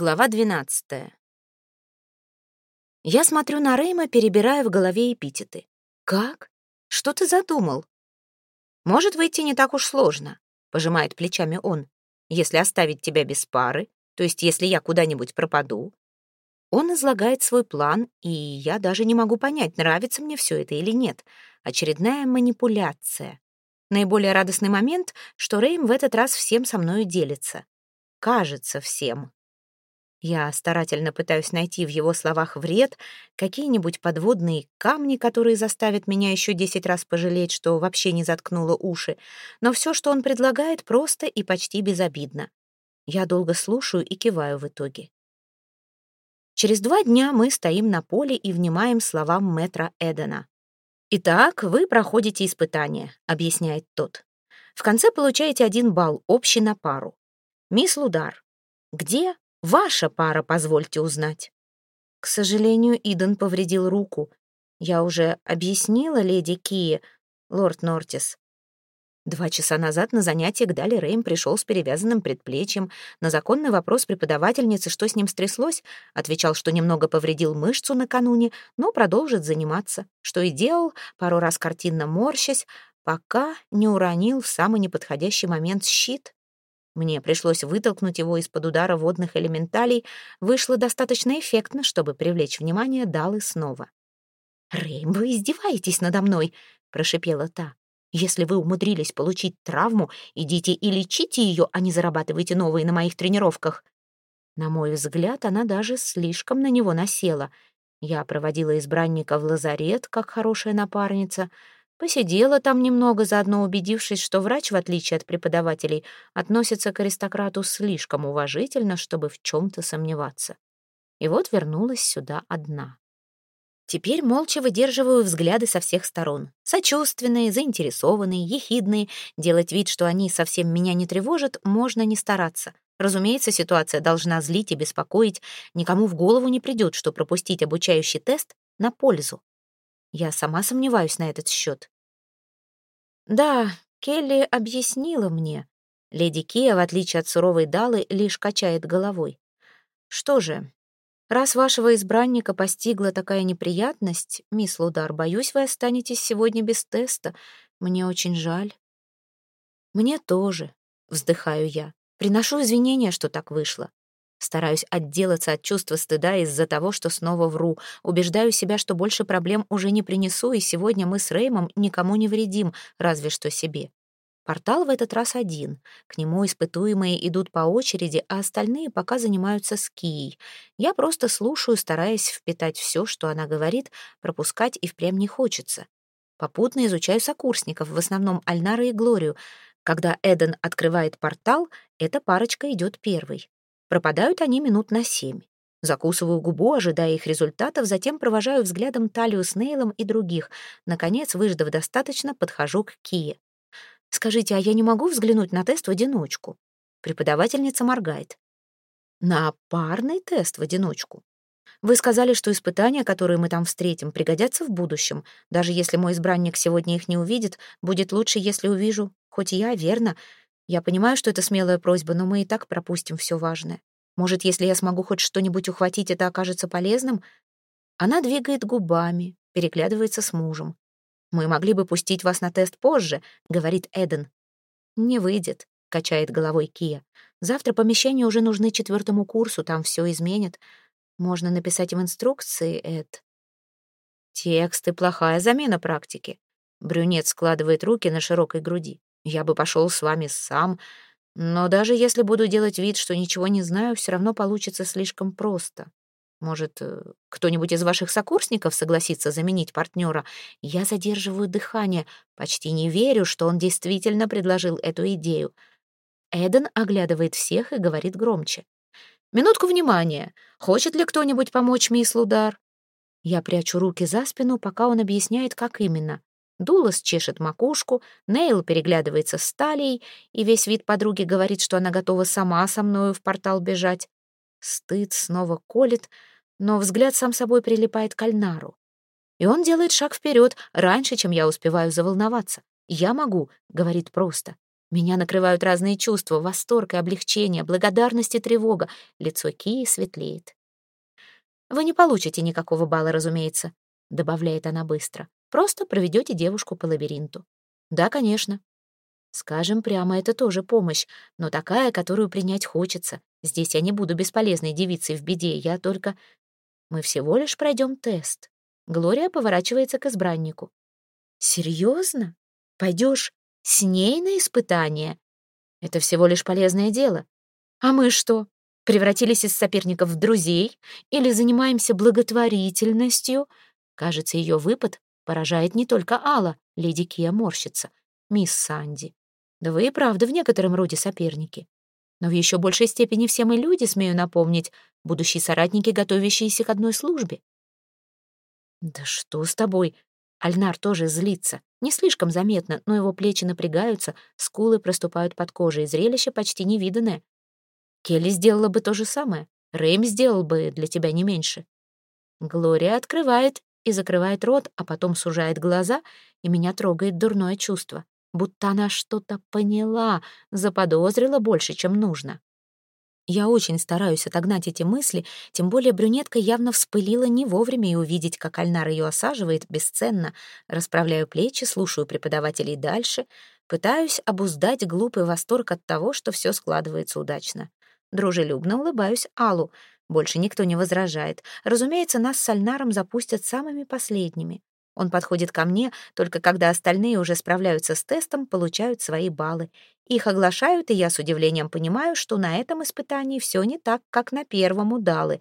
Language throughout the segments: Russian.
Глава 12. Я смотрю на Рейма, перебирая в голове эпитеты. «Как? Что ты задумал?» «Может выйти не так уж сложно», — пожимает плечами он. «Если оставить тебя без пары, то есть если я куда-нибудь пропаду». Он излагает свой план, и я даже не могу понять, нравится мне все это или нет. Очередная манипуляция. Наиболее радостный момент, что Рейм в этот раз всем со мною делится. Кажется всем. Я старательно пытаюсь найти в его словах вред, какие-нибудь подводные камни, которые заставят меня еще десять раз пожалеть, что вообще не заткнула уши. Но все, что он предлагает, просто и почти безобидно. Я долго слушаю и киваю в итоге. Через два дня мы стоим на поле и внимаем словам мэтра Эдена. «Итак, вы проходите испытание», — объясняет тот. «В конце получаете один балл, общий на пару. Мисс Лудар, где Ваша пара, позвольте узнать. К сожалению, Иден повредил руку. Я уже объяснила леди Кии, лорд Нортис. Два часа назад на занятие к Дали Рейм пришел с перевязанным предплечьем. На законный вопрос преподавательницы, что с ним стряслось, отвечал, что немного повредил мышцу накануне, но продолжит заниматься, что и делал, пару раз картинно морщась, пока не уронил в самый неподходящий момент щит. Мне пришлось вытолкнуть его из-под удара водных элементалей. Вышло достаточно эффектно, чтобы привлечь внимание Далы снова. «Рейм, вы издеваетесь надо мной!» — прошипела та. «Если вы умудрились получить травму, идите и лечите ее, а не зарабатывайте новые на моих тренировках». На мой взгляд, она даже слишком на него насела. Я проводила избранника в лазарет, как хорошая напарница — Посидела там немного, заодно убедившись, что врач, в отличие от преподавателей, относится к аристократу слишком уважительно, чтобы в чем-то сомневаться. И вот вернулась сюда одна. Теперь молча выдерживаю взгляды со всех сторон. Сочувственные, заинтересованные, ехидные. Делать вид, что они совсем меня не тревожат, можно не стараться. Разумеется, ситуация должна злить и беспокоить. Никому в голову не придет, что пропустить обучающий тест на пользу. Я сама сомневаюсь на этот счет. Да, Келли объяснила мне. Леди Кия, в отличие от суровой Далы, лишь качает головой. Что же, раз вашего избранника постигла такая неприятность, мисс Лудар, боюсь, вы останетесь сегодня без теста. Мне очень жаль. Мне тоже, вздыхаю я. Приношу извинения, что так вышло. Стараюсь отделаться от чувства стыда из-за того, что снова вру. Убеждаю себя, что больше проблем уже не принесу, и сегодня мы с Реймом никому не вредим, разве что себе. Портал в этот раз один. К нему испытуемые идут по очереди, а остальные пока занимаются с Кией. Я просто слушаю, стараясь впитать все, что она говорит, пропускать и впрямь не хочется. Попутно изучаю сокурсников, в основном Альнара и Глорию. Когда Эден открывает портал, эта парочка идет первой. Пропадают они минут на семь. Закусываю губу, ожидая их результатов, затем провожаю взглядом талию с Нейлом и других. Наконец, выждав достаточно, подхожу к Кие. «Скажите, а я не могу взглянуть на тест в одиночку?» Преподавательница моргает. «На парный тест в одиночку. Вы сказали, что испытания, которые мы там встретим, пригодятся в будущем. Даже если мой избранник сегодня их не увидит, будет лучше, если увижу, хоть я, верно. Я понимаю, что это смелая просьба, но мы и так пропустим все важное. Может, если я смогу хоть что-нибудь ухватить, это окажется полезным? Она двигает губами, переглядывается с мужем. «Мы могли бы пустить вас на тест позже», — говорит Эден. «Не выйдет», — качает головой Кия. «Завтра помещения уже нужны четвертому курсу, там все изменят. Можно написать в инструкции, Эд». «Тексты — плохая замена практики». Брюнет складывает руки на широкой груди. Я бы пошел с вами сам, но даже если буду делать вид, что ничего не знаю, все равно получится слишком просто. Может, э, кто-нибудь из ваших сокурсников согласится заменить партнера? Я задерживаю дыхание, почти не верю, что он действительно предложил эту идею. Эден оглядывает всех и говорит громче. «Минутку внимания. Хочет ли кто-нибудь помочь мисс Лудар?» Я прячу руки за спину, пока он объясняет, как именно. Дулас чешет макушку, Нейл переглядывается с Талией, и весь вид подруги говорит, что она готова сама со мною в портал бежать. Стыд снова колет, но взгляд сам собой прилипает к Альнару. И он делает шаг вперед, раньше, чем я успеваю заволноваться. «Я могу», — говорит просто. Меня накрывают разные чувства, восторг и облегчение, благодарность и тревога. Лицо Кии светлеет. «Вы не получите никакого балла, разумеется», — добавляет она быстро. «Просто проведете девушку по лабиринту». «Да, конечно». Скажем прямо, это тоже помощь, но такая, которую принять хочется. Здесь я не буду бесполезной девицей в беде, я только... Мы всего лишь пройдем тест. Глория поворачивается к избраннику. «Серьезно? Пойдешь с ней на испытание? Это всего лишь полезное дело. А мы что, превратились из соперников в друзей или занимаемся благотворительностью?» Кажется, ее выпад поражает не только Алла, леди Кия морщится, мисс Санди. Да вы и правда в некотором роде соперники. Но в еще большей степени все мы люди, смею напомнить, будущие соратники, готовящиеся к одной службе. «Да что с тобой?» Альнар тоже злится. Не слишком заметно, но его плечи напрягаются, скулы проступают под кожей, зрелище почти невиданное. Келли сделала бы то же самое. Рэйм сделал бы для тебя не меньше. Глория открывает и закрывает рот, а потом сужает глаза, и меня трогает дурное чувство. Будто она что-то поняла, заподозрила больше, чем нужно. Я очень стараюсь отогнать эти мысли, тем более брюнетка явно вспылила не вовремя и увидеть, как Альнар ее осаживает, бесценно. Расправляю плечи, слушаю преподавателей дальше, пытаюсь обуздать глупый восторг от того, что все складывается удачно. Дружелюбно улыбаюсь Аллу. Больше никто не возражает. Разумеется, нас с Альнаром запустят самыми последними. Он подходит ко мне, только когда остальные уже справляются с тестом, получают свои баллы. Их оглашают, и я с удивлением понимаю, что на этом испытании все не так, как на первом удалы.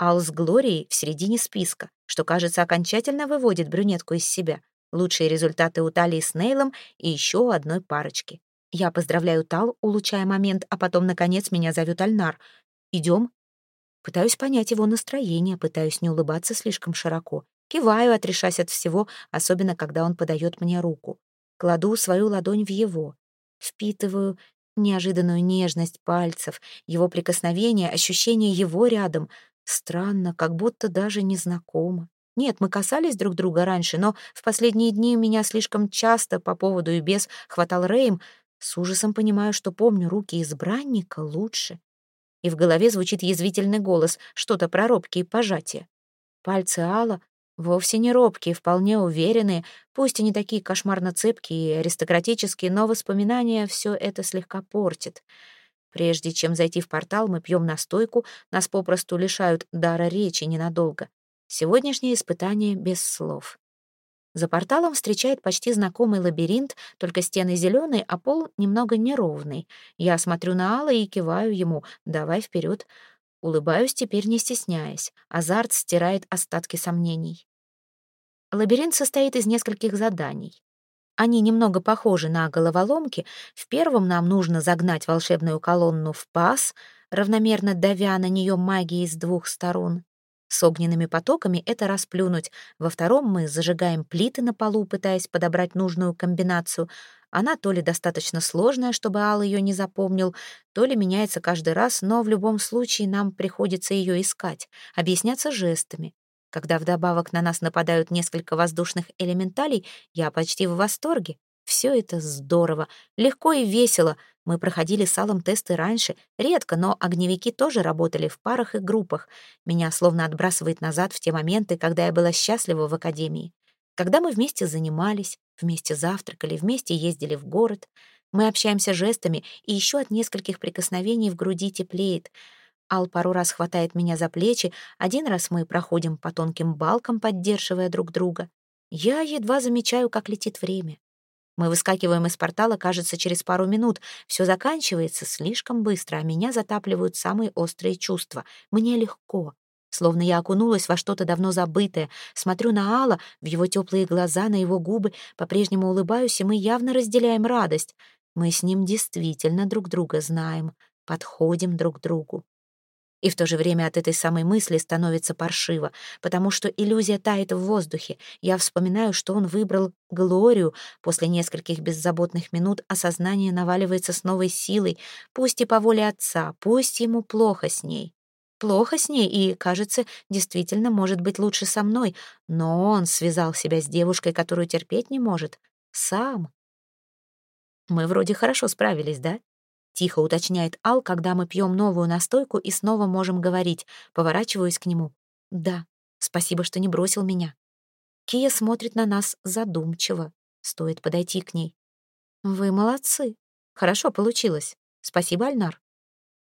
Ал с Глорией в середине списка, что, кажется, окончательно выводит брюнетку из себя. Лучшие результаты у Талии с Нейлом и еще одной парочки. Я поздравляю Тал, улучшая момент, а потом, наконец, меня зовет Альнар. «Идем?» Пытаюсь понять его настроение, пытаюсь не улыбаться слишком широко. Киваю, отрешась от всего, особенно когда он подает мне руку. Кладу свою ладонь в его. Впитываю неожиданную нежность пальцев, его прикосновение, ощущение его рядом. Странно, как будто даже незнакомо. Нет, мы касались друг друга раньше, но в последние дни меня слишком часто по поводу и без хватал Рейм. С ужасом понимаю, что помню руки избранника лучше. И в голове звучит язвительный голос, что-то про робкие пожатия. Пальцы Алла Вовсе не робкие, вполне уверенные, пусть и не такие кошмарно цепкие и аристократические, но воспоминания все это слегка портит. Прежде чем зайти в портал, мы пьем настойку, нас попросту лишают дара речи ненадолго. Сегодняшнее испытание без слов. За порталом встречает почти знакомый лабиринт, только стены зеленые, а пол немного неровный. Я смотрю на Алла и киваю ему «давай вперед». Улыбаюсь теперь не стесняясь. Азарт стирает остатки сомнений. Лабиринт состоит из нескольких заданий. Они немного похожи на головоломки. В первом нам нужно загнать волшебную колонну в паз, равномерно давя на нее магией с двух сторон. С огненными потоками это расплюнуть. Во втором мы зажигаем плиты на полу, пытаясь подобрать нужную комбинацию, она то ли достаточно сложная, чтобы Ал ее не запомнил, то ли меняется каждый раз, но в любом случае нам приходится ее искать, объясняться жестами. Когда вдобавок на нас нападают несколько воздушных элементалей, я почти в восторге. Все это здорово, легко и весело. Мы проходили с Аллом тесты раньше, редко, но огневики тоже работали в парах и группах. Меня словно отбрасывает назад в те моменты, когда я была счастлива в академии. Когда мы вместе занимались, вместе завтракали, вместе ездили в город, мы общаемся жестами, и еще от нескольких прикосновений в груди теплеет. Ал пару раз хватает меня за плечи, один раз мы проходим по тонким балкам, поддерживая друг друга. Я едва замечаю, как летит время. Мы выскакиваем из портала, кажется, через пару минут. Все заканчивается слишком быстро, а меня затапливают самые острые чувства. Мне легко. Словно я окунулась во что-то давно забытое. Смотрю на Алла, в его теплые глаза, на его губы, по-прежнему улыбаюсь, и мы явно разделяем радость. Мы с ним действительно друг друга знаем, подходим друг другу. И в то же время от этой самой мысли становится паршиво, потому что иллюзия тает в воздухе. Я вспоминаю, что он выбрал Глорию. После нескольких беззаботных минут осознание наваливается с новой силой, пусть и по воле отца, пусть ему плохо с ней. Плохо с ней и, кажется, действительно может быть лучше со мной, но он связал себя с девушкой, которую терпеть не может. Сам. Мы вроде хорошо справились, да? Тихо уточняет Ал, когда мы пьем новую настойку и снова можем говорить. Поворачиваюсь к нему. Да, спасибо, что не бросил меня. Кия смотрит на нас задумчиво. Стоит подойти к ней. Вы молодцы. Хорошо получилось. Спасибо, Альнар.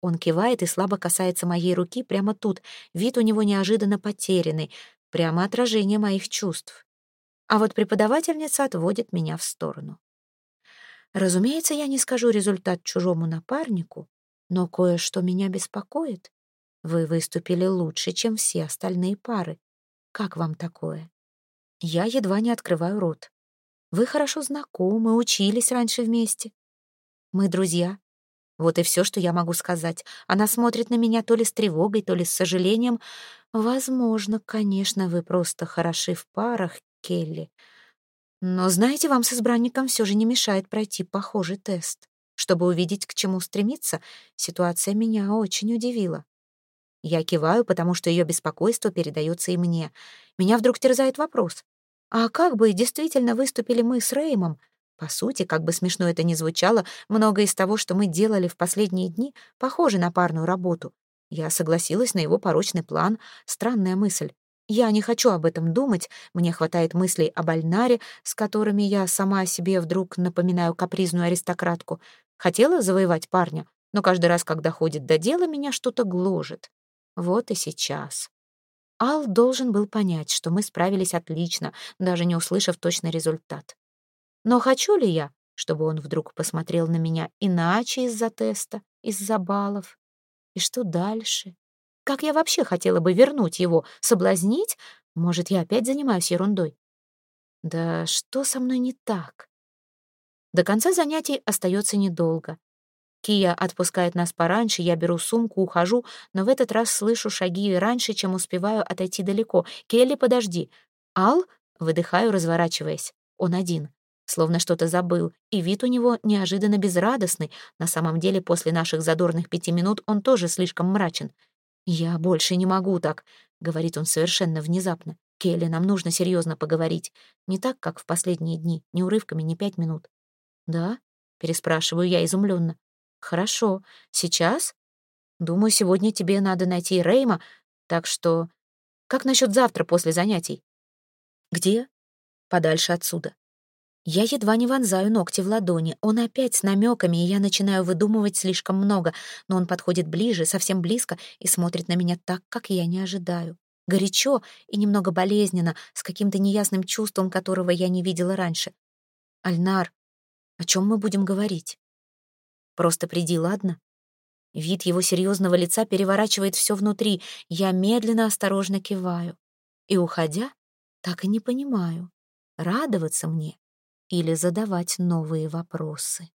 Он кивает и слабо касается моей руки прямо тут. Вид у него неожиданно потерянный. Прямо отражение моих чувств. А вот преподавательница отводит меня в сторону. Разумеется, я не скажу результат чужому напарнику, но кое-что меня беспокоит. Вы выступили лучше, чем все остальные пары. Как вам такое? Я едва не открываю рот. Вы хорошо знакомы, учились раньше вместе. Мы друзья. Вот и все, что я могу сказать. Она смотрит на меня то ли с тревогой, то ли с сожалением. Возможно, конечно, вы просто хороши в парах, Келли. Но, знаете, вам с избранником все же не мешает пройти похожий тест. Чтобы увидеть, к чему стремиться, ситуация меня очень удивила. Я киваю, потому что ее беспокойство передается и мне. Меня вдруг терзает вопрос. А как бы действительно выступили мы с Реймом? По сути, как бы смешно это ни звучало, многое из того, что мы делали в последние дни, похоже на парную работу. Я согласилась на его порочный план. Странная мысль. Я не хочу об этом думать, мне хватает мыслей об Альнаре, с которыми я сама себе вдруг напоминаю капризную аристократку. Хотела завоевать парня, но каждый раз, когда ходит до дела, меня что-то гложет. Вот и сейчас. Ал должен был понять, что мы справились отлично, даже не услышав точный результат. Но хочу ли я, чтобы он вдруг посмотрел на меня иначе из-за теста, из-за баллов? И что дальше? Как я вообще хотела бы вернуть его? Соблазнить? Может, я опять занимаюсь ерундой? Да что со мной не так? До конца занятий остается недолго. Кия отпускает нас пораньше, я беру сумку, ухожу, но в этот раз слышу шаги раньше, чем успеваю отойти далеко. «Келли, подожди!» «Ал?» — выдыхаю, разворачиваясь. Он один. Словно что-то забыл, и вид у него неожиданно безрадостный. На самом деле, после наших задорных пяти минут он тоже слишком мрачен. «Я больше не могу так», — говорит он совершенно внезапно. «Келли, нам нужно серьезно поговорить. Не так, как в последние дни, ни урывками, ни пять минут». «Да?» — переспрашиваю я изумленно. «Хорошо. Сейчас? Думаю, сегодня тебе надо найти Рейма, так что... Как насчет завтра после занятий?» «Где?» «Подальше отсюда. Я едва не вонзаю ногти в ладони. Он опять с намеками, и я начинаю выдумывать слишком много, но он подходит ближе, совсем близко, и смотрит на меня так, как я не ожидаю. Горячо и немного болезненно, с каким-то неясным чувством, которого я не видела раньше. «Альнар, о чем мы будем говорить?» «Просто приди, ладно?» Вид его серьезного лица переворачивает все внутри. Я медленно, осторожно киваю. И, уходя, так и не понимаю, радоваться мне или задавать новые вопросы.